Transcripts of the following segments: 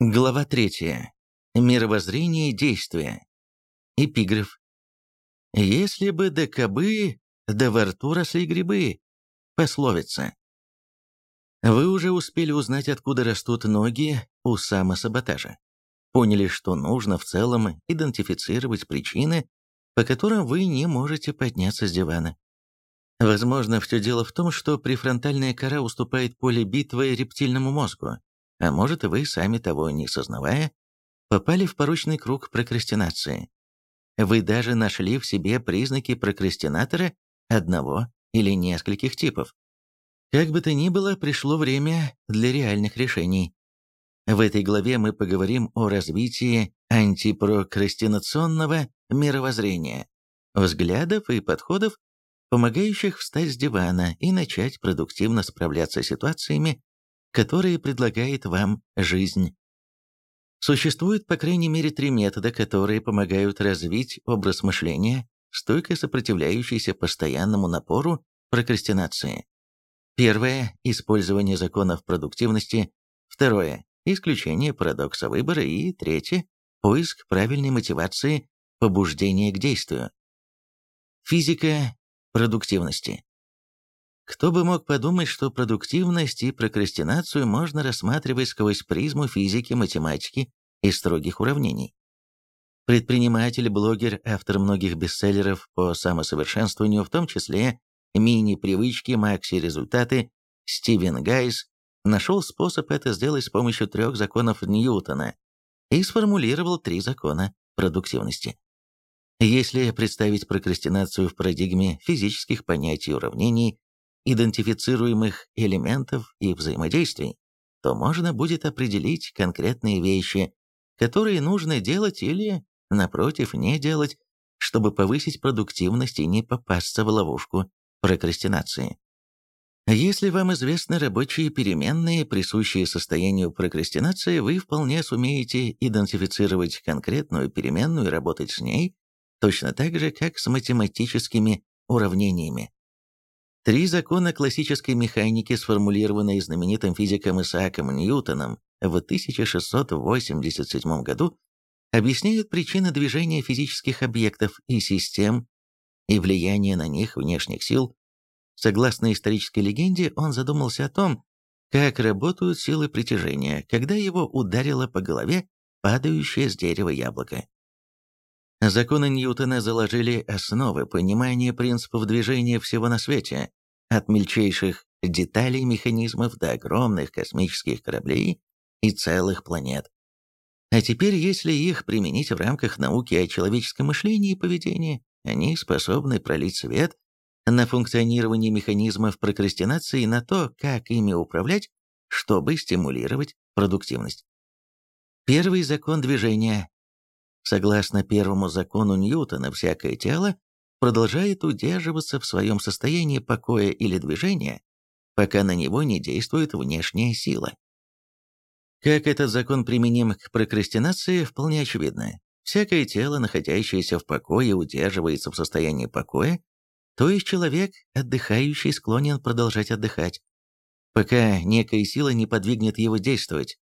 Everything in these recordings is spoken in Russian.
Глава 3. Мировоззрение действия. Эпиграф. «Если бы до кобы, да во рту росли грибы». Пословица. Вы уже успели узнать, откуда растут ноги у самосаботажа. Поняли, что нужно в целом идентифицировать причины, по которым вы не можете подняться с дивана. Возможно, все дело в том, что префронтальная кора уступает поле битвы рептильному мозгу, а может, вы, сами того не сознавая, попали в порочный круг прокрастинации. Вы даже нашли в себе признаки прокрастинатора одного или нескольких типов. Как бы то ни было, пришло время для реальных решений. В этой главе мы поговорим о развитии антипрокрастинационного мировоззрения, взглядов и подходов, помогающих встать с дивана и начать продуктивно справляться с ситуациями, которые предлагает вам жизнь. Существует по крайней мере три метода, которые помогают развить образ мышления, стойко сопротивляющийся постоянному напору прокрастинации. Первое – использование законов продуктивности. Второе – исключение парадокса выбора. И третье – поиск правильной мотивации, побуждения к действию. Физика продуктивности. Кто бы мог подумать, что продуктивность и прокрастинацию можно рассматривать сквозь призму физики, математики и строгих уравнений. Предприниматель, блогер, автор многих бестселлеров по самосовершенствованию, в том числе «Мини-привычки», «Макси-результаты», Стивен Гайс, нашел способ это сделать с помощью трех законов Ньютона и сформулировал три закона продуктивности. Если представить прокрастинацию в парадигме физических понятий уравнений, идентифицируемых элементов и взаимодействий, то можно будет определить конкретные вещи, которые нужно делать или, напротив, не делать, чтобы повысить продуктивность и не попасться в ловушку прокрастинации. Если вам известны рабочие переменные, присущие состоянию прокрастинации, вы вполне сумеете идентифицировать конкретную переменную и работать с ней, точно так же, как с математическими уравнениями. Три закона классической механики, сформулированные знаменитым физиком Исааком Ньютоном в 1687 году, объясняют причины движения физических объектов и систем и влияние на них внешних сил. Согласно исторической легенде, он задумался о том, как работают силы притяжения, когда его ударило по голове падающее с дерева яблоко. Законы Ньютона заложили основы понимания принципов движения всего на свете, от мельчайших деталей механизмов до огромных космических кораблей и целых планет. А теперь, если их применить в рамках науки о человеческом мышлении и поведении, они способны пролить свет на функционирование механизмов прокрастинации и на то, как ими управлять, чтобы стимулировать продуктивность. Первый закон движения. Согласно первому закону Ньютона, всякое тело продолжает удерживаться в своем состоянии покоя или движения, пока на него не действует внешняя сила. Как этот закон применим к прокрастинации, вполне очевидно. Всякое тело, находящееся в покое, удерживается в состоянии покоя, то есть человек, отдыхающий, склонен продолжать отдыхать, пока некая сила не подвигнет его действовать.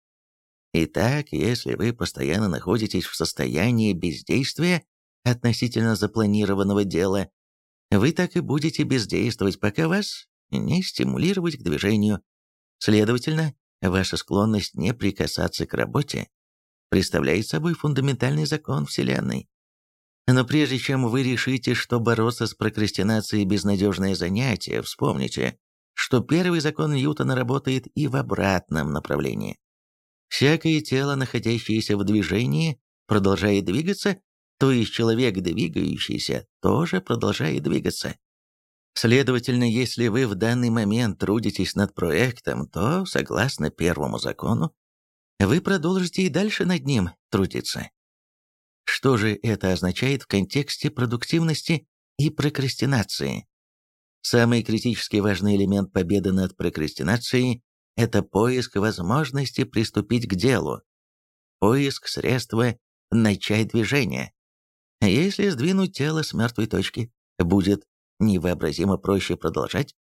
Итак, если вы постоянно находитесь в состоянии бездействия, относительно запланированного дела, вы так и будете бездействовать, пока вас не стимулировать к движению. Следовательно, ваша склонность не прикасаться к работе представляет собой фундаментальный закон Вселенной. Но прежде чем вы решите, что бороться с прокрастинацией – безнадежное занятие, вспомните, что первый закон Ньютона работает и в обратном направлении. Всякое тело, находящееся в движении, продолжает двигаться, то есть человек, двигающийся, тоже продолжает двигаться. Следовательно, если вы в данный момент трудитесь над проектом, то, согласно первому закону, вы продолжите и дальше над ним трудиться. Что же это означает в контексте продуктивности и прокрастинации? Самый критически важный элемент победы над прокрастинацией – это поиск возможности приступить к делу, поиск средства начать движение. Если сдвинуть тело с мертвой точки, будет невообразимо проще продолжать,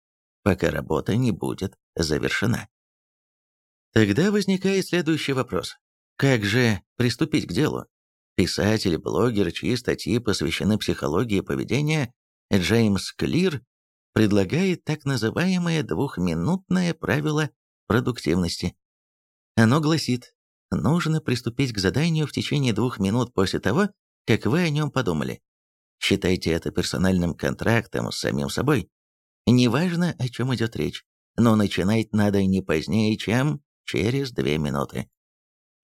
пока работа не будет завершена. Тогда возникает следующий вопрос. Как же приступить к делу? Писатель, блогер, чьи статьи посвящены психологии поведения, Джеймс Клир предлагает так называемое двухминутное правило продуктивности. Оно гласит, нужно приступить к заданию в течение двух минут после того, как вы о нем подумали. Считайте это персональным контрактом с самим собой. Неважно, о чем идет речь, но начинать надо не позднее, чем через две минуты.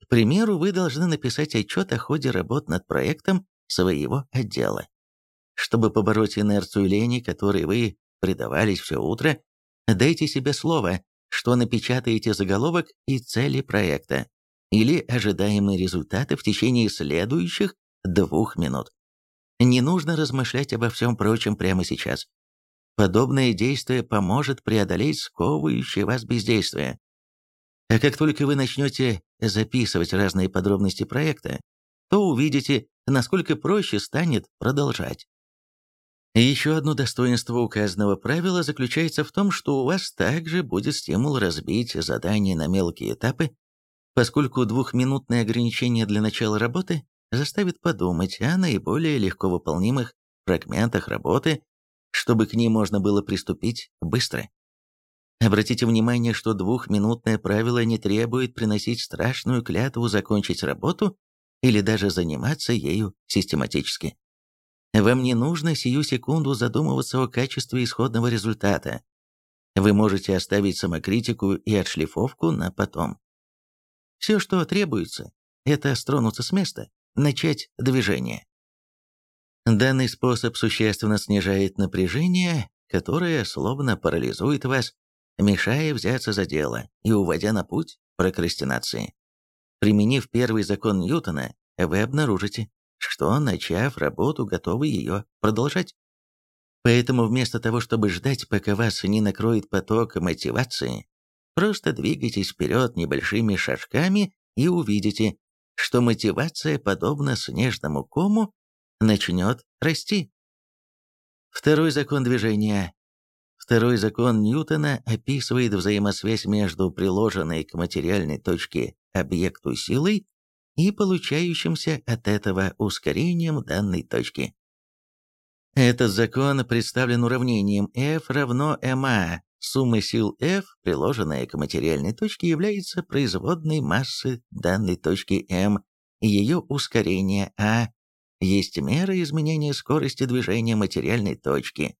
К примеру, вы должны написать отчет о ходе работ над проектом своего отдела. Чтобы побороть инерцию лени, которой вы предавались все утро, дайте себе слово, что напечатаете заголовок и цели проекта или ожидаемые результаты в течение следующих двух минут. Не нужно размышлять обо всем прочем прямо сейчас. Подобное действие поможет преодолеть сковывающее вас бездействие. А как только вы начнете записывать разные подробности проекта, то увидите, насколько проще станет продолжать. Еще одно достоинство указанного правила заключается в том, что у вас также будет стимул разбить задание на мелкие этапы, поскольку двухминутное ограничение для начала работы заставит подумать о наиболее легко выполнимых фрагментах работы, чтобы к ним можно было приступить быстро. Обратите внимание, что двухминутное правило не требует приносить страшную клятву закончить работу или даже заниматься ею систематически. Вам не нужно сию секунду задумываться о качестве исходного результата. Вы можете оставить самокритику и отшлифовку на потом. Все, что требуется, это стронуться с места, начать движение. Данный способ существенно снижает напряжение, которое словно парализует вас, мешая взяться за дело и уводя на путь прокрастинации. Применив первый закон Ньютона, вы обнаружите, что, начав работу, готовы ее продолжать. Поэтому вместо того, чтобы ждать, пока вас не накроет поток мотивации, просто двигайтесь вперед небольшими шажками и увидите, что мотивация, подобно снежному кому, начнет расти. Второй закон движения Второй закон Ньютона описывает взаимосвязь между приложенной к материальной точке объекту силой и получающимся от этого ускорением данной точки. Этот закон представлен уравнением F равно ma. Сумма сил F, приложенная к материальной точке, является производной массы данной точки m, и ее ускорение a есть мера изменения скорости движения материальной точки.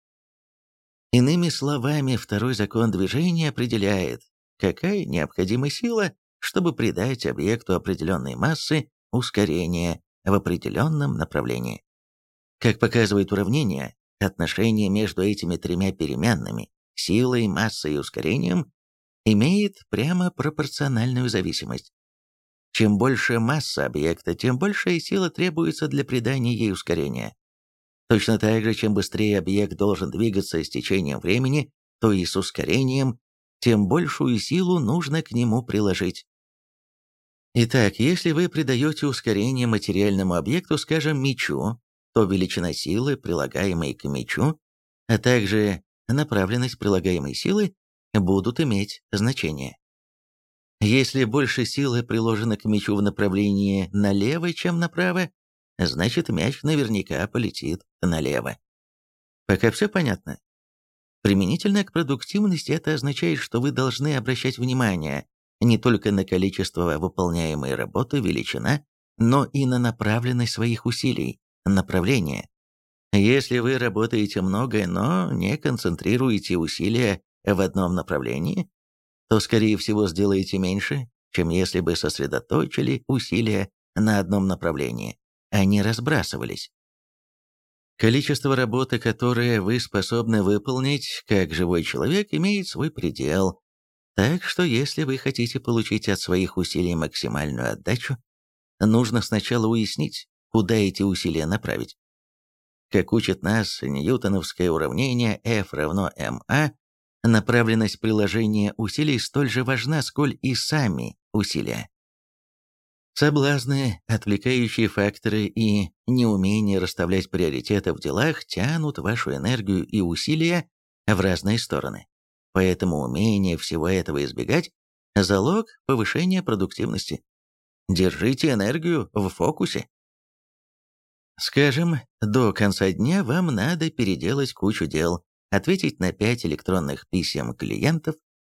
Иными словами, второй закон движения определяет, какая необходима сила, чтобы придать объекту определенной массы ускорение в определенном направлении. Как показывает уравнение, отношение между этими тремя переменными – силой, массой и ускорением – имеет прямо пропорциональную зависимость. Чем больше масса объекта, тем большая сила требуется для придания ей ускорения. Точно так же, чем быстрее объект должен двигаться с течением времени, то и с ускорением, тем большую силу нужно к нему приложить. Итак, если вы придаете ускорение материальному объекту, скажем, мячу, то величина силы, прилагаемой к мячу, а также направленность прилагаемой силы будут иметь значение. Если больше силы приложено к мячу в направлении налево, чем направо, значит мяч наверняка полетит налево. Пока все понятно? Применительно к продуктивности это означает, что вы должны обращать внимание не только на количество выполняемой работы, величина, но и на направленность своих усилий, направление. Если вы работаете много, но не концентрируете усилия в одном направлении, то, скорее всего, сделаете меньше, чем если бы сосредоточили усилия на одном направлении они разбрасывались. Количество работы, которое вы способны выполнить как живой человек, имеет свой предел. Так что если вы хотите получить от своих усилий максимальную отдачу, нужно сначала уяснить, куда эти усилия направить. Как учит нас ньютоновское уравнение F равно ma, направленность приложения усилий столь же важна, сколь и сами усилия. Соблазны, отвлекающие факторы и неумение расставлять приоритеты в делах тянут вашу энергию и усилия в разные стороны. Поэтому умение всего этого избегать – залог повышения продуктивности. Держите энергию в фокусе. Скажем, до конца дня вам надо переделать кучу дел, ответить на 5 электронных писем клиентов,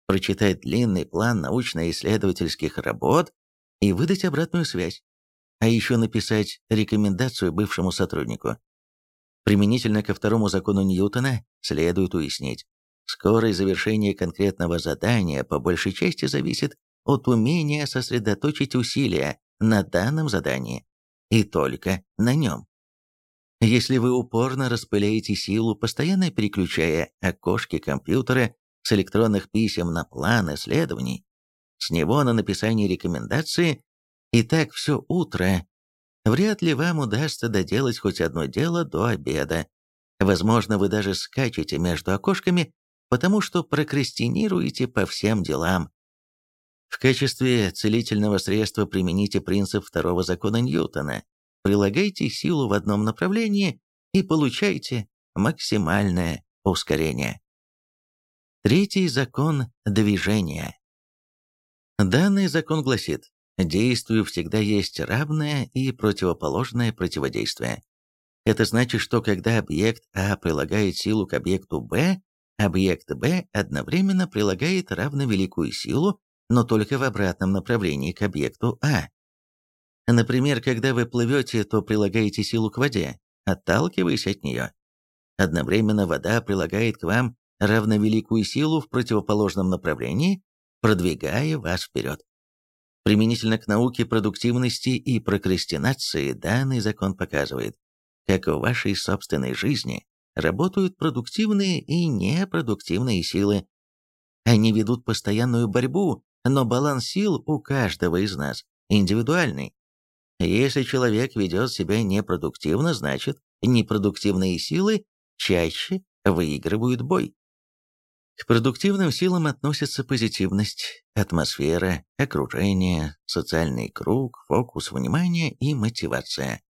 прочитать длинный план научно-исследовательских работ и выдать обратную связь, а еще написать рекомендацию бывшему сотруднику. Применительно ко второму закону Ньютона следует уяснить, скорость завершения конкретного задания по большей части зависит от умения сосредоточить усилия на данном задании и только на нем. Если вы упорно распыляете силу, постоянно переключая окошки компьютера с электронных писем на план исследований, с него на написание рекомендации, и так все утро, вряд ли вам удастся доделать хоть одно дело до обеда. Возможно, вы даже скачете между окошками, потому что прокрастинируете по всем делам. В качестве целительного средства примените принцип второго закона Ньютона. Прилагайте силу в одном направлении и получайте максимальное ускорение. Третий закон движения. Данный закон гласит, действию всегда есть равное и противоположное противодействие. Это значит, что когда объект А прилагает силу к объекту Б, объект Б одновременно прилагает равновеликую силу но только в обратном направлении к объекту А. Например, когда вы плывете, то прилагаете силу к воде, отталкиваясь от нее. Одновременно вода прилагает к вам равновеликую силу в противоположном направлении, продвигая вас вперед. Применительно к науке продуктивности и прокрастинации данный закон показывает, как в вашей собственной жизни работают продуктивные и непродуктивные силы. Они ведут постоянную борьбу но баланс сил у каждого из нас индивидуальный. Если человек ведет себя непродуктивно, значит, непродуктивные силы чаще выигрывают бой. К продуктивным силам относятся позитивность, атмосфера, окружение, социальный круг, фокус внимания и мотивация.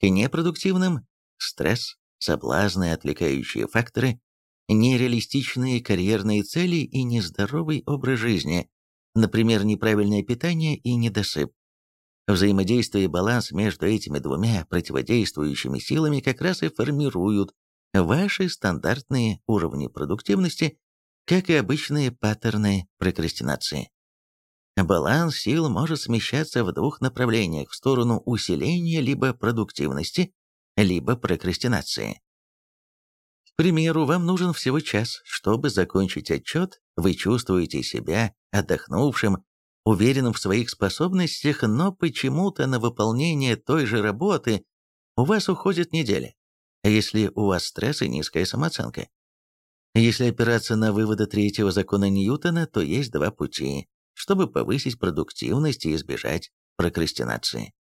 К непродуктивным – стресс, соблазны, отвлекающие факторы, нереалистичные карьерные цели и нездоровый образ жизни, например, неправильное питание и недосып. Взаимодействие и баланс между этими двумя противодействующими силами как раз и формируют ваши стандартные уровни продуктивности, как и обычные паттерны прокрастинации. Баланс сил может смещаться в двух направлениях в сторону усиления либо продуктивности, либо прокрастинации. К примеру, вам нужен всего час, чтобы закончить отчет, вы чувствуете себя отдохнувшим, уверенным в своих способностях, но почему-то на выполнение той же работы у вас уходит неделя, если у вас стресс и низкая самооценка. Если опираться на выводы третьего закона Ньютона, то есть два пути, чтобы повысить продуктивность и избежать прокрастинации.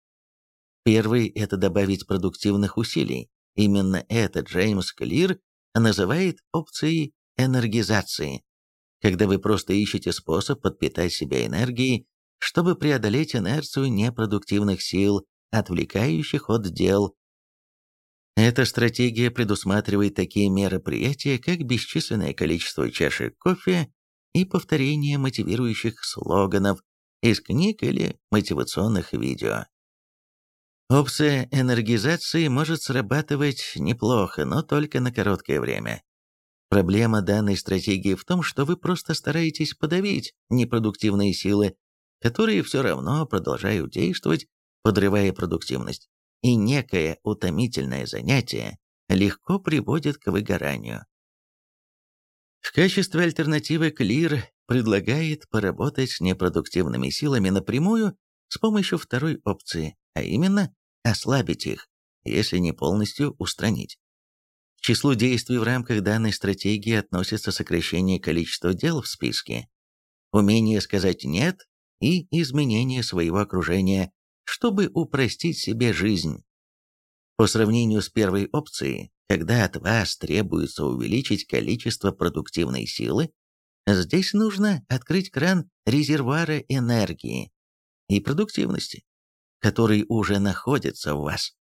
Первый – это добавить продуктивных усилий. Именно это Джеймс Клир называет опцией энергизации когда вы просто ищете способ подпитать себя энергией, чтобы преодолеть инерцию непродуктивных сил, отвлекающих от дел. Эта стратегия предусматривает такие мероприятия, как бесчисленное количество чашек кофе и повторение мотивирующих слоганов из книг или мотивационных видео. Опция энергизации может срабатывать неплохо, но только на короткое время. Проблема данной стратегии в том, что вы просто стараетесь подавить непродуктивные силы, которые все равно продолжают действовать, подрывая продуктивность. И некое утомительное занятие легко приводит к выгоранию. В качестве альтернативы Клир предлагает поработать с непродуктивными силами напрямую с помощью второй опции, а именно ослабить их, если не полностью устранить. К числу действий в рамках данной стратегии относится сокращение количества дел в списке, умение сказать «нет» и изменение своего окружения, чтобы упростить себе жизнь. По сравнению с первой опцией, когда от вас требуется увеличить количество продуктивной силы, здесь нужно открыть кран резервуара энергии и продуктивности, который уже находится в вас.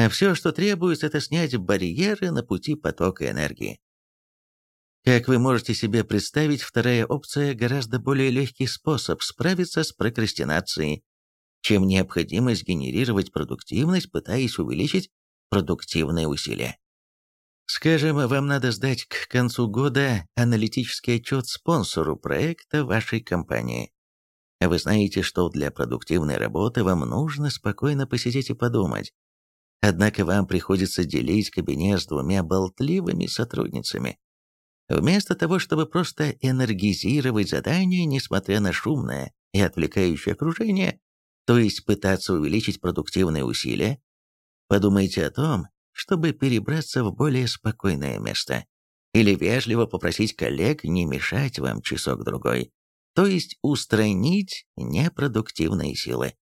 А все, что требуется, это снять барьеры на пути потока энергии. Как вы можете себе представить, вторая опция гораздо более легкий способ справиться с прокрастинацией. чем необходимость генерировать продуктивность, пытаясь увеличить продуктивные усилия. Скажем, вам надо сдать к концу года аналитический отчет спонсору проекта вашей компании. Вы знаете, что для продуктивной работы вам нужно спокойно посидеть и подумать. Однако вам приходится делить кабинет с двумя болтливыми сотрудницами. Вместо того, чтобы просто энергизировать задание, несмотря на шумное и отвлекающее окружение, то есть пытаться увеличить продуктивные усилия, подумайте о том, чтобы перебраться в более спокойное место. Или вежливо попросить коллег не мешать вам часок-другой, то есть устранить непродуктивные силы.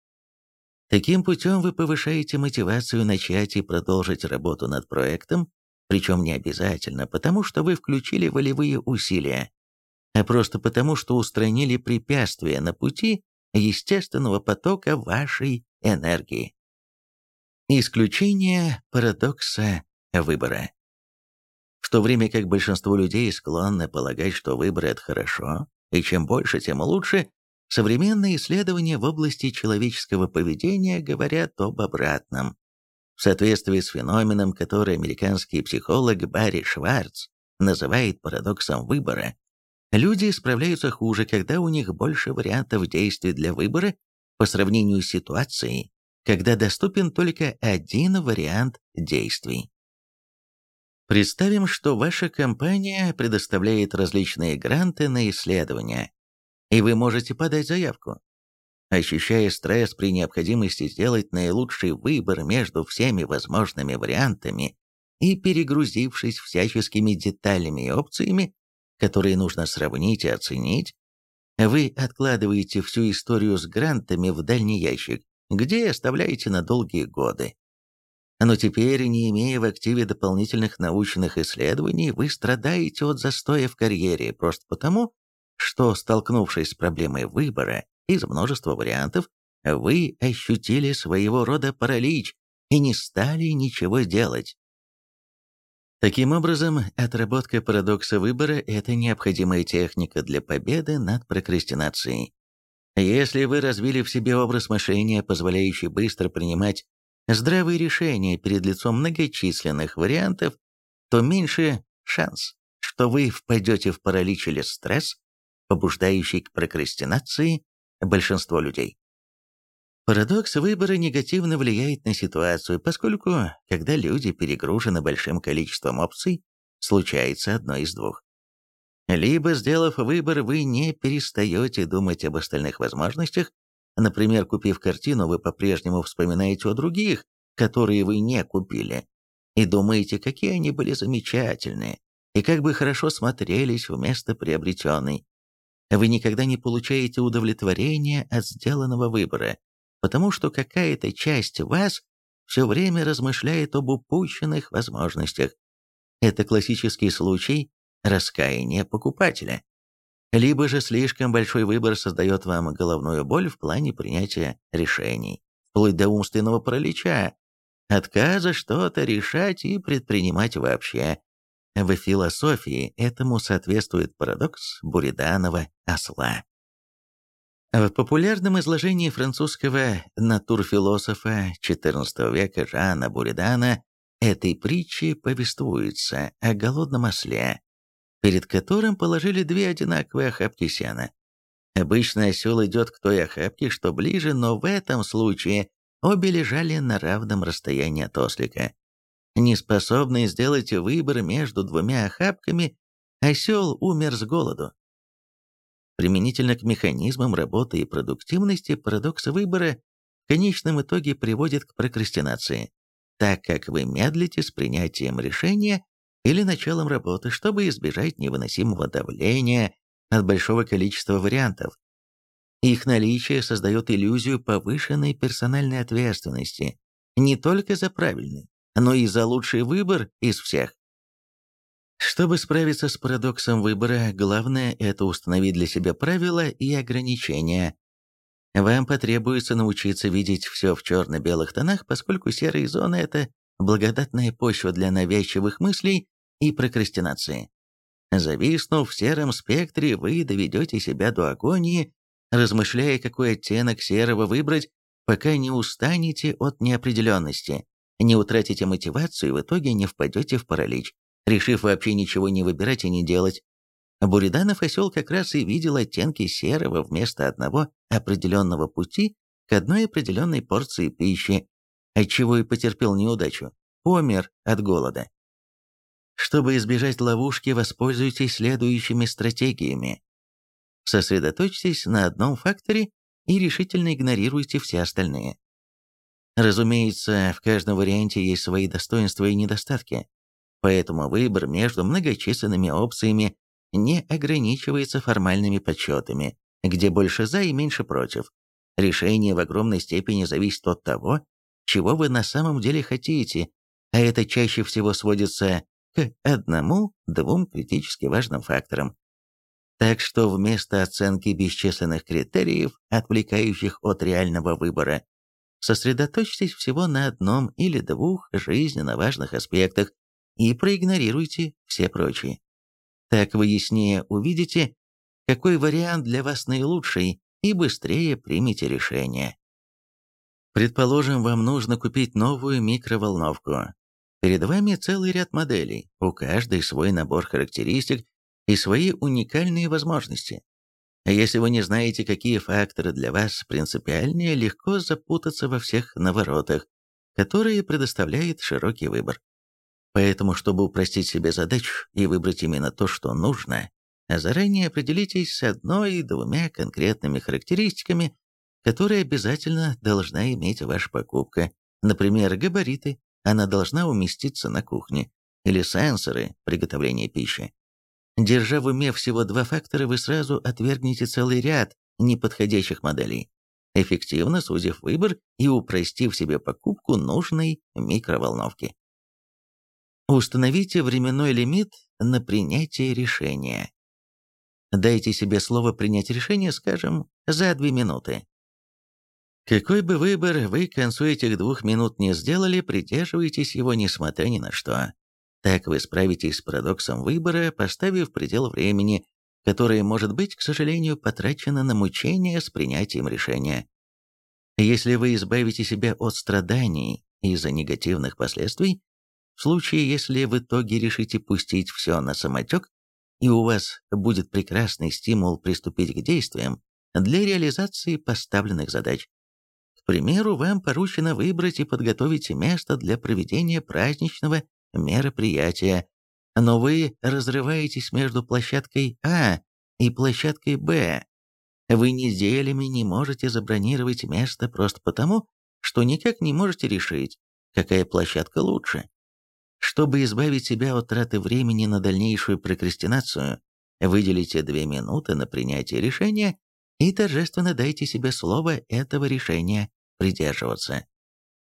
Таким путем вы повышаете мотивацию начать и продолжить работу над проектом, причем не обязательно потому, что вы включили волевые усилия, а просто потому, что устранили препятствия на пути естественного потока вашей энергии. Исключение парадокса выбора. В то время как большинство людей склонны полагать, что выбор – это хорошо, и чем больше, тем лучше, современные исследования в области человеческого поведения говорят об обратном. В соответствии с феноменом, который американский психолог Барри Шварц называет парадоксом выбора, люди справляются хуже, когда у них больше вариантов действий для выбора по сравнению с ситуацией, когда доступен только один вариант действий. Представим, что ваша компания предоставляет различные гранты на исследования, и вы можете подать заявку. Ощущая стресс при необходимости сделать наилучший выбор между всеми возможными вариантами и перегрузившись всяческими деталями и опциями, которые нужно сравнить и оценить, вы откладываете всю историю с грантами в дальний ящик где оставляете на долгие годы. Но теперь, не имея в активе дополнительных научных исследований, вы страдаете от застоя в карьере просто потому, что, столкнувшись с проблемой выбора из множества вариантов, вы ощутили своего рода паралич и не стали ничего делать. Таким образом, отработка парадокса выбора – это необходимая техника для победы над прокрастинацией. Если вы развили в себе образ мышления, позволяющий быстро принимать здравые решения перед лицом многочисленных вариантов, то меньше шанс, что вы впадете в паралич или стресс, побуждающий к прокрастинации большинство людей. Парадокс выбора негативно влияет на ситуацию, поскольку, когда люди перегружены большим количеством опций, случается одно из двух. Либо, сделав выбор, вы не перестаете думать об остальных возможностях, например, купив картину, вы по-прежнему вспоминаете о других, которые вы не купили, и думаете, какие они были замечательные, и как бы хорошо смотрелись вместо приобретенной. Вы никогда не получаете удовлетворения от сделанного выбора, потому что какая-то часть вас все время размышляет об упущенных возможностях. Это классический случай раскаяние покупателя. Либо же слишком большой выбор создает вам головную боль в плане принятия решений, вплоть до умственного паралича, отказа что-то решать и предпринимать вообще. В философии этому соответствует парадокс Буриданова осла. В популярном изложении французского натурфилософа XIV века Жана Буридана этой притчи повествуется о голодном осле, перед которым положили две одинаковые охапки сена. Обычно осел идет к той охапке, что ближе, но в этом случае обе лежали на равном расстоянии от ослика. Неспособный сделать выбор между двумя охапками, осел умер с голоду. Применительно к механизмам работы и продуктивности парадокс выбора в конечном итоге приводит к прокрастинации, так как вы медлите с принятием решения или началом работы, чтобы избежать невыносимого давления от большого количества вариантов. Их наличие создает иллюзию повышенной персональной ответственности не только за правильный, но и за лучший выбор из всех. Чтобы справиться с парадоксом выбора, главное – это установить для себя правила и ограничения. Вам потребуется научиться видеть все в черно-белых тонах, поскольку серые зоны – это благодатная почва для навязчивых мыслей и прокрастинации. Зависнув в сером спектре, вы доведете себя до агонии, размышляя, какой оттенок серого выбрать, пока не устанете от неопределенности, не утратите мотивацию и в итоге не впадете в паралич, решив вообще ничего не выбирать и не делать. Буриданов осел как раз и видел оттенки серого вместо одного определенного пути к одной определенной порции пищи, отчего и потерпел неудачу, помер от голода. Чтобы избежать ловушки, воспользуйтесь следующими стратегиями. Сосредоточьтесь на одном факторе и решительно игнорируйте все остальные. Разумеется, в каждом варианте есть свои достоинства и недостатки, поэтому выбор между многочисленными опциями не ограничивается формальными подсчетами, где больше «за» и меньше «против». Решение в огромной степени зависит от того, чего вы на самом деле хотите, а это чаще всего сводится к одному-двум критически важным факторам. Так что вместо оценки бесчисленных критериев, отвлекающих от реального выбора, сосредоточьтесь всего на одном или двух жизненно важных аспектах и проигнорируйте все прочие. Так вы яснее увидите, какой вариант для вас наилучший, и быстрее примите решение. Предположим, вам нужно купить новую микроволновку. Перед вами целый ряд моделей, у каждой свой набор характеристик и свои уникальные возможности. А если вы не знаете, какие факторы для вас принципиальнее, легко запутаться во всех наворотах, которые предоставляет широкий выбор. Поэтому, чтобы упростить себе задачу и выбрать именно то, что нужно, заранее определитесь с одной-двумя конкретными характеристиками, которые обязательно должна иметь ваша покупка. Например, габариты, она должна уместиться на кухне, или сенсоры приготовления пищи. Держа в уме всего два фактора, вы сразу отвергнете целый ряд неподходящих моделей, эффективно сузив выбор и упростив себе покупку нужной микроволновки. Установите временной лимит на принятие решения. Дайте себе слово принять решение, скажем, за две минуты. Какой бы выбор вы к концу этих двух минут не сделали, придерживайтесь его несмотря ни на что. Так вы справитесь с парадоксом выбора, поставив предел времени, которое может быть, к сожалению, потрачено на мучение с принятием решения. Если вы избавите себя от страданий из-за негативных последствий, в случае, если в итоге решите пустить все на самотек, и у вас будет прекрасный стимул приступить к действиям для реализации поставленных задач. К примеру, вам поручено выбрать и подготовить место для проведения праздничного мероприятия, но вы разрываетесь между площадкой А и площадкой Б. Вы неделями не можете забронировать место просто потому, что никак не можете решить, какая площадка лучше. Чтобы избавить себя от траты времени на дальнейшую прокрастинацию, выделите две минуты на принятие решения и торжественно дайте себе слово этого решения придерживаться.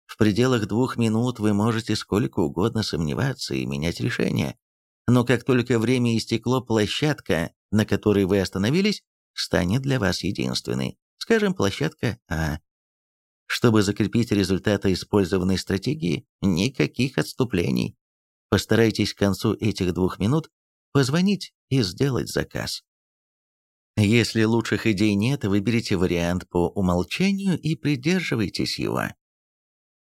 В пределах двух минут вы можете сколько угодно сомневаться и менять решение. Но как только время истекло, площадка, на которой вы остановились, станет для вас единственной. Скажем, площадка А. Чтобы закрепить результаты использованной стратегии, никаких отступлений. Постарайтесь к концу этих двух минут позвонить и сделать заказ. Если лучших идей нет, выберите вариант по умолчанию и придерживайтесь его.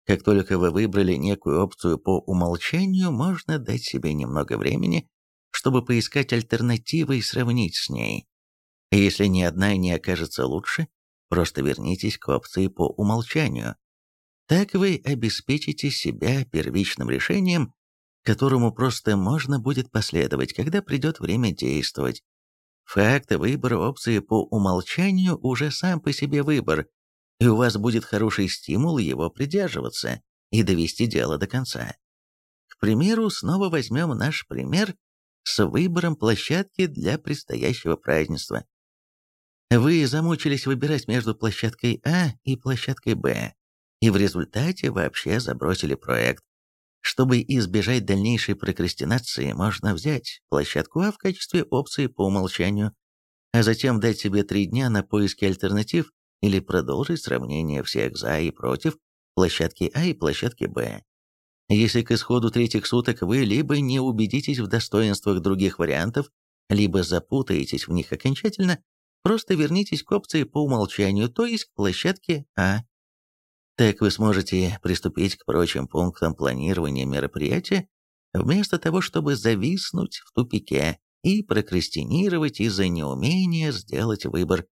Как только вы выбрали некую опцию по умолчанию, можно дать себе немного времени, чтобы поискать альтернативы и сравнить с ней. Если ни одна не окажется лучше, просто вернитесь к опции по умолчанию. Так вы обеспечите себя первичным решением, которому просто можно будет последовать, когда придет время действовать. Факт выбора опции по умолчанию уже сам по себе выбор, и у вас будет хороший стимул его придерживаться и довести дело до конца. К примеру, снова возьмем наш пример с выбором площадки для предстоящего празднества. Вы замучились выбирать между площадкой А и площадкой Б, и в результате вообще забросили проект. Чтобы избежать дальнейшей прокрастинации, можно взять площадку А в качестве опции по умолчанию, а затем дать себе три дня на поиски альтернатив или продолжить сравнение всех «за» и «против» площадки А и площадки Б. Если к исходу третьих суток вы либо не убедитесь в достоинствах других вариантов, либо запутаетесь в них окончательно, просто вернитесь к опции по умолчанию, то есть к площадке А. Так вы сможете приступить к прочим пунктам планирования мероприятия, вместо того, чтобы зависнуть в тупике и прокрастинировать из-за неумения сделать выбор.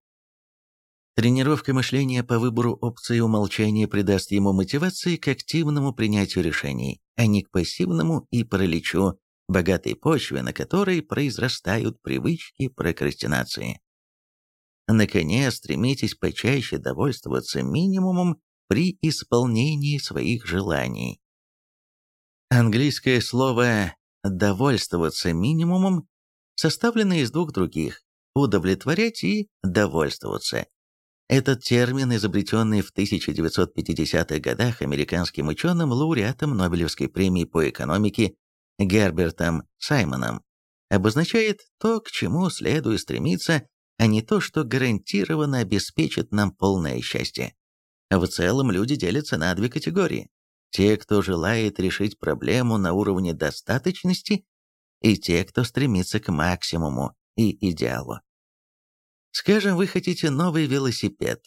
Тренировка мышления по выбору опции умолчания придаст ему мотивации к активному принятию решений, а не к пассивному и параличу, богатой почве, на которой произрастают привычки прокрастинации. Наконец, стремитесь почаще довольствоваться минимумом при исполнении своих желаний. Английское слово «довольствоваться минимумом» составлено из двух других – «удовлетворять» и «довольствоваться». Этот термин, изобретенный в 1950-х годах американским ученым, лауреатом Нобелевской премии по экономике Гербертом Саймоном, обозначает то, к чему следует стремиться, а не то, что гарантированно обеспечит нам полное счастье. В целом люди делятся на две категории. Те, кто желает решить проблему на уровне достаточности, и те, кто стремится к максимуму и идеалу. Скажем, вы хотите новый велосипед.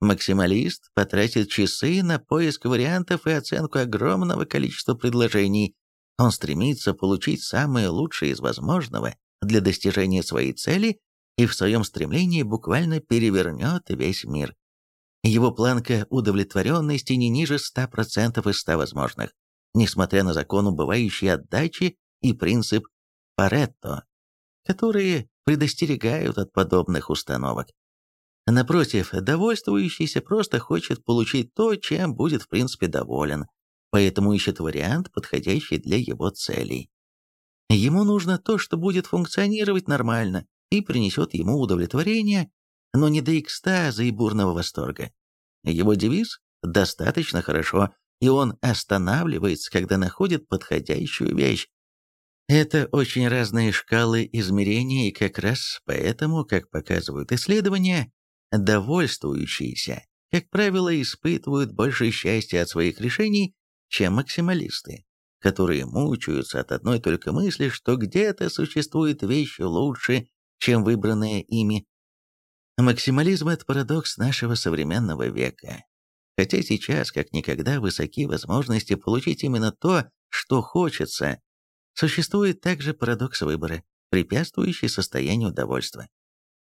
Максималист потратит часы на поиск вариантов и оценку огромного количества предложений. Он стремится получить самое лучшее из возможного для достижения своей цели и в своем стремлении буквально перевернет весь мир. Его планка удовлетворенности не ниже 100% из 100 возможных, несмотря на закон убывающей отдачи и принцип Паретто, которые предостерегают от подобных установок. Напротив, довольствующийся просто хочет получить то, чем будет в принципе доволен, поэтому ищет вариант, подходящий для его целей. Ему нужно то, что будет функционировать нормально и принесет ему удовлетворение, но не до экстаза и бурного восторга. Его девиз «достаточно хорошо», и он останавливается, когда находит подходящую вещь, это очень разные шкалы измерения, и как раз поэтому, как показывают исследования, довольствующиеся, как правило, испытывают больше счастья от своих решений, чем максималисты, которые мучаются от одной только мысли, что где-то существует вещь лучше, чем выбранная ими. Максимализм – это парадокс нашего современного века. Хотя сейчас, как никогда, высоки возможности получить именно то, что хочется, Существует также парадокс выбора, препятствующий состоянию довольства.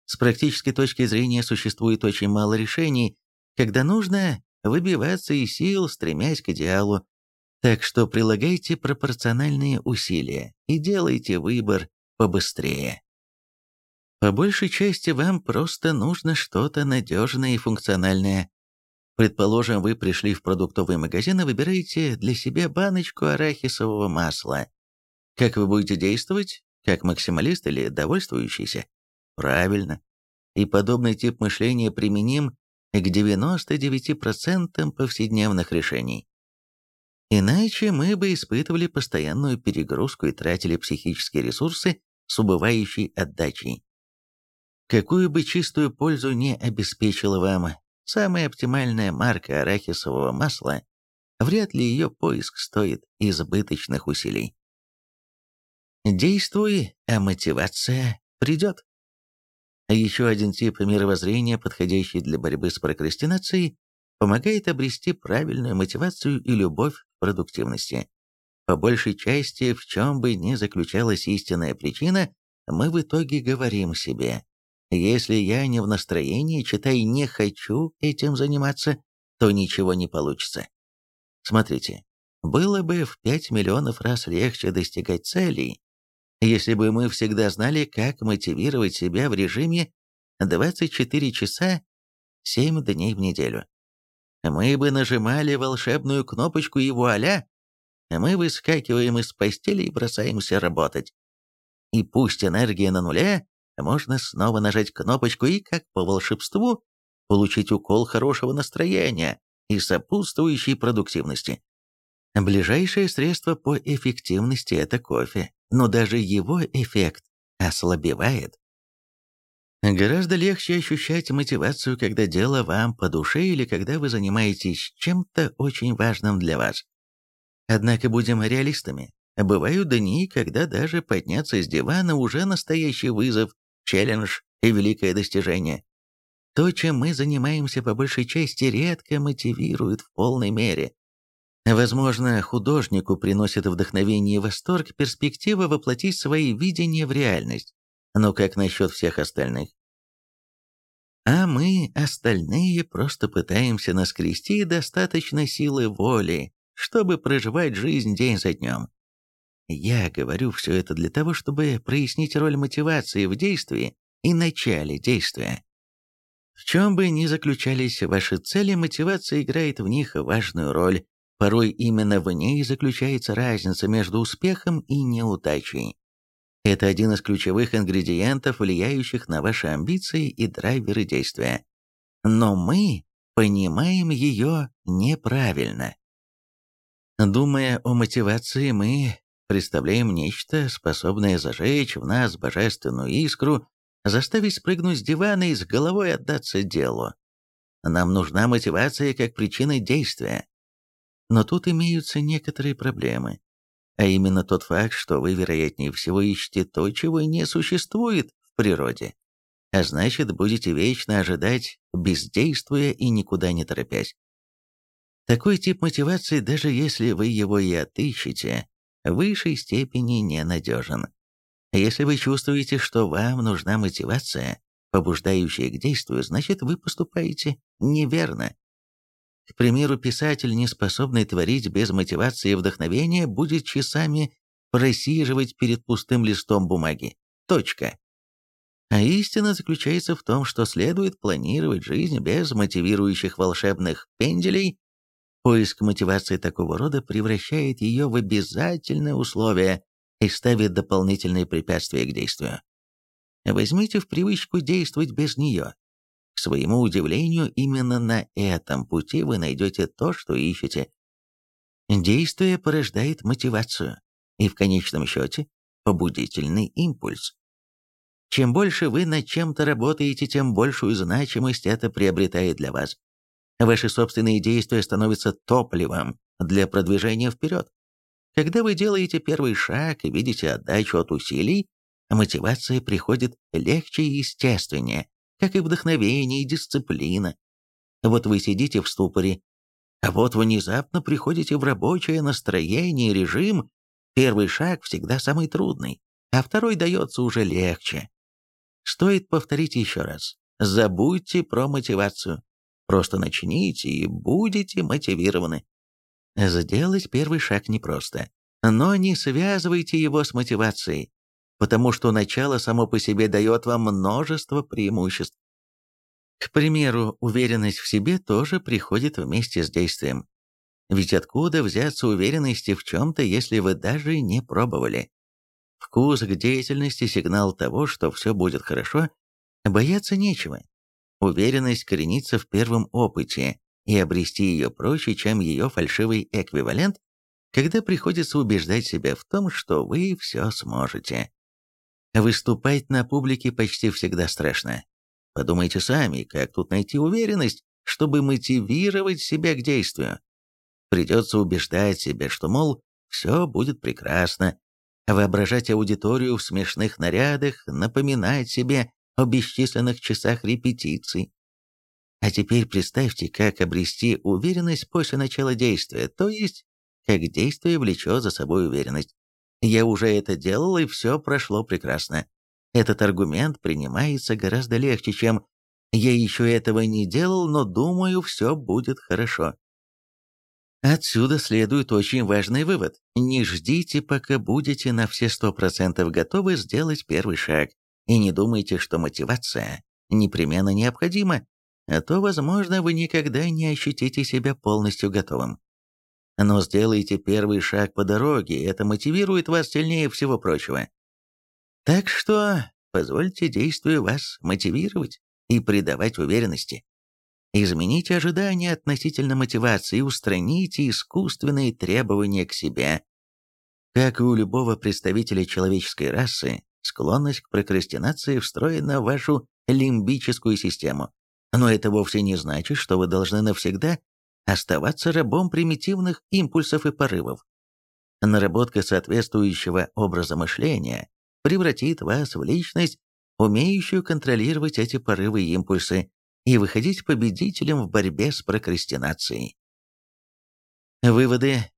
С практической точки зрения существует очень мало решений, когда нужно выбиваться из сил, стремясь к идеалу. Так что прилагайте пропорциональные усилия и делайте выбор побыстрее. По большей части вам просто нужно что-то надежное и функциональное. Предположим, вы пришли в продуктовый магазин и выбираете для себя баночку арахисового масла. Как вы будете действовать? Как максималист или довольствующийся? Правильно. И подобный тип мышления применим к 99% повседневных решений. Иначе мы бы испытывали постоянную перегрузку и тратили психические ресурсы с убывающей отдачей. Какую бы чистую пользу не обеспечила вам самая оптимальная марка арахисового масла, вряд ли ее поиск стоит избыточных усилий. Действуй, а мотивация придет. Еще один тип мировоззрения, подходящий для борьбы с прокрастинацией, помогает обрести правильную мотивацию и любовь к продуктивности. По большей части, в чем бы ни заключалась истинная причина, мы в итоге говорим себе, если я не в настроении, читай, не хочу этим заниматься, то ничего не получится. Смотрите, было бы в 5 миллионов раз легче достигать целей, если бы мы всегда знали, как мотивировать себя в режиме 24 часа 7 дней в неделю. Мы бы нажимали волшебную кнопочку и вуаля, мы выскакиваем из постели и бросаемся работать. И пусть энергия на нуле, можно снова нажать кнопочку и, как по волшебству, получить укол хорошего настроения и сопутствующей продуктивности. Ближайшее средство по эффективности – это кофе, но даже его эффект ослабевает. Гораздо легче ощущать мотивацию, когда дело вам по душе или когда вы занимаетесь чем-то очень важным для вас. Однако будем реалистами. Бывают дни, когда даже подняться с дивана уже настоящий вызов, челлендж и великое достижение. То, чем мы занимаемся по большей части, редко мотивирует в полной мере. Возможно, художнику приносит вдохновение и восторг перспектива воплотить свои видения в реальность. Но как насчет всех остальных? А мы, остальные, просто пытаемся наскрести достаточно силы воли, чтобы проживать жизнь день за днем. Я говорю все это для того, чтобы прояснить роль мотивации в действии и начале действия. В чем бы ни заключались ваши цели, мотивация играет в них важную роль. Порой именно в ней заключается разница между успехом и неудачей. Это один из ключевых ингредиентов, влияющих на ваши амбиции и драйверы действия. Но мы понимаем ее неправильно. Думая о мотивации, мы представляем нечто, способное зажечь в нас божественную искру, заставить спрыгнуть с дивана и с головой отдаться делу. Нам нужна мотивация как причина действия. Но тут имеются некоторые проблемы а именно тот факт, что вы, вероятнее всего, ищете то, чего не существует в природе, а значит, будете вечно ожидать, бездействуя и никуда не торопясь. Такой тип мотивации, даже если вы его и отыщете, в высшей степени ненадежен. Если вы чувствуете, что вам нужна мотивация, побуждающая к действию, значит, вы поступаете неверно. К примеру, писатель, не способный творить без мотивации и вдохновения, будет часами просиживать перед пустым листом бумаги. Точка. А истина заключается в том, что следует планировать жизнь без мотивирующих волшебных пенделей. Поиск мотивации такого рода превращает ее в обязательное условие и ставит дополнительные препятствия к действию. Возьмите в привычку действовать без нее, к своему удивлению, именно на этом пути вы найдете то, что ищете. Действие порождает мотивацию и, в конечном счете, побудительный импульс. Чем больше вы над чем-то работаете, тем большую значимость это приобретает для вас. Ваши собственные действия становятся топливом для продвижения вперед. Когда вы делаете первый шаг и видите отдачу от усилий, мотивация приходит легче и естественнее как и вдохновение и дисциплина. Вот вы сидите в ступоре, а вот внезапно приходите в рабочее настроение, режим. Первый шаг всегда самый трудный, а второй дается уже легче. Стоит повторить еще раз. Забудьте про мотивацию. Просто начните и будете мотивированы. Сделать первый шаг непросто, но не связывайте его с мотивацией потому что начало само по себе дает вам множество преимуществ. К примеру, уверенность в себе тоже приходит вместе с действием. Ведь откуда взяться уверенности в чем-то, если вы даже не пробовали? Вкус к деятельности – сигнал того, что все будет хорошо, бояться нечего. Уверенность коренится в первом опыте, и обрести ее проще, чем ее фальшивый эквивалент, когда приходится убеждать себя в том, что вы все сможете. Выступать на публике почти всегда страшно. Подумайте сами, как тут найти уверенность, чтобы мотивировать себя к действию. Придется убеждать себя, что, мол, все будет прекрасно, воображать аудиторию в смешных нарядах, напоминать себе о бесчисленных часах репетиций. А теперь представьте, как обрести уверенность после начала действия, то есть, как действие влечет за собой уверенность. Я уже это делал, и все прошло прекрасно. Этот аргумент принимается гораздо легче, чем «я еще этого не делал, но думаю, все будет хорошо». Отсюда следует очень важный вывод. Не ждите, пока будете на все сто процентов готовы сделать первый шаг, и не думайте, что мотивация непременно необходима, а то, возможно, вы никогда не ощутите себя полностью готовым. Но сделайте первый шаг по дороге, это мотивирует вас сильнее всего прочего. Так что позвольте действию вас мотивировать и придавать уверенности. Измените ожидания относительно мотивации и устраните искусственные требования к себе. Как и у любого представителя человеческой расы, склонность к прокрастинации встроена в вашу лимбическую систему. Но это вовсе не значит, что вы должны навсегда оставаться рабом примитивных импульсов и порывов. Наработка соответствующего образа мышления превратит вас в личность, умеющую контролировать эти порывы и импульсы, и выходить победителем в борьбе с прокрастинацией. Выводы.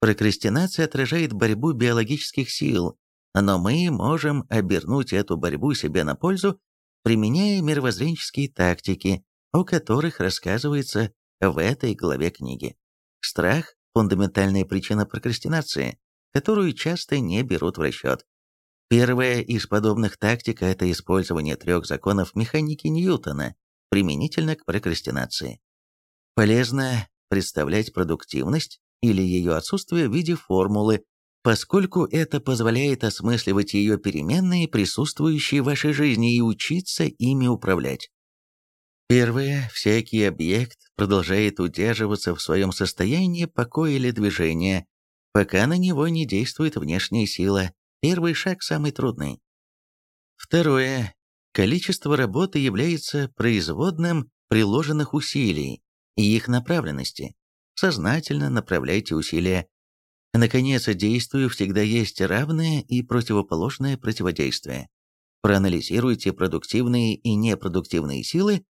Прокрастинация отражает борьбу биологических сил, но мы можем обернуть эту борьбу себе на пользу, применяя мировоззренческие тактики, о которых рассказывается в этой главе книги. Страх – фундаментальная причина прокрастинации, которую часто не берут в расчет. Первая из подобных тактик – это использование трех законов механики Ньютона применительно к прокрастинации. Полезно представлять продуктивность или ее отсутствие в виде формулы, поскольку это позволяет осмысливать ее переменные, присутствующие в вашей жизни, и учиться ими управлять. Первое. Всякий объект продолжает удерживаться в своем состоянии покоя или движения, пока на него не действует внешняя сила. Первый шаг самый трудный. Второе. Количество работы является производным приложенных усилий и их направленности. Сознательно направляйте усилия. Наконец, действию всегда есть равное и противоположное противодействие. Проанализируйте продуктивные и непродуктивные силы,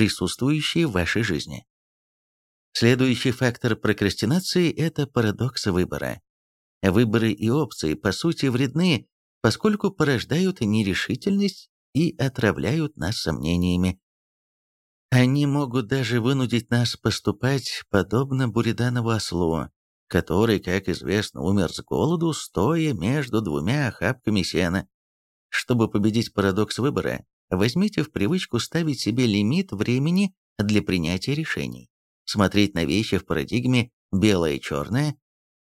присутствующие в вашей жизни. Следующий фактор прокрастинации – это парадокс выбора. Выборы и опции, по сути, вредны, поскольку порождают нерешительность и отравляют нас сомнениями. Они могут даже вынудить нас поступать подобно Буриданову ослу, который, как известно, умер с голоду, стоя между двумя охапками сена. Чтобы победить парадокс выбора, возьмите в привычку ставить себе лимит времени для принятия решений, смотреть на вещи в парадигме белое-черное,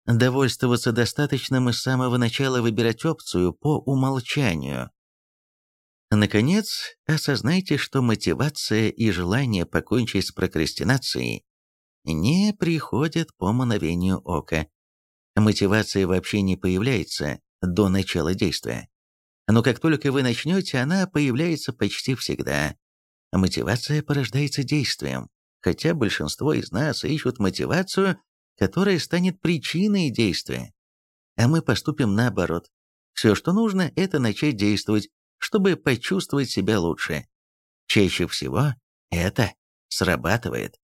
довольствоваться достаточным и с самого начала выбирать опцию по умолчанию, Наконец, осознайте, что мотивация и желание покончить с прокрастинацией не приходят по мановению ока. Мотивация вообще не появляется до начала действия. Но как только вы начнете, она появляется почти всегда. Мотивация порождается действием, хотя большинство из нас ищут мотивацию, которая станет причиной действия. А мы поступим наоборот. Все, что нужно, это начать действовать, чтобы почувствовать себя лучше. Чаще всего это срабатывает.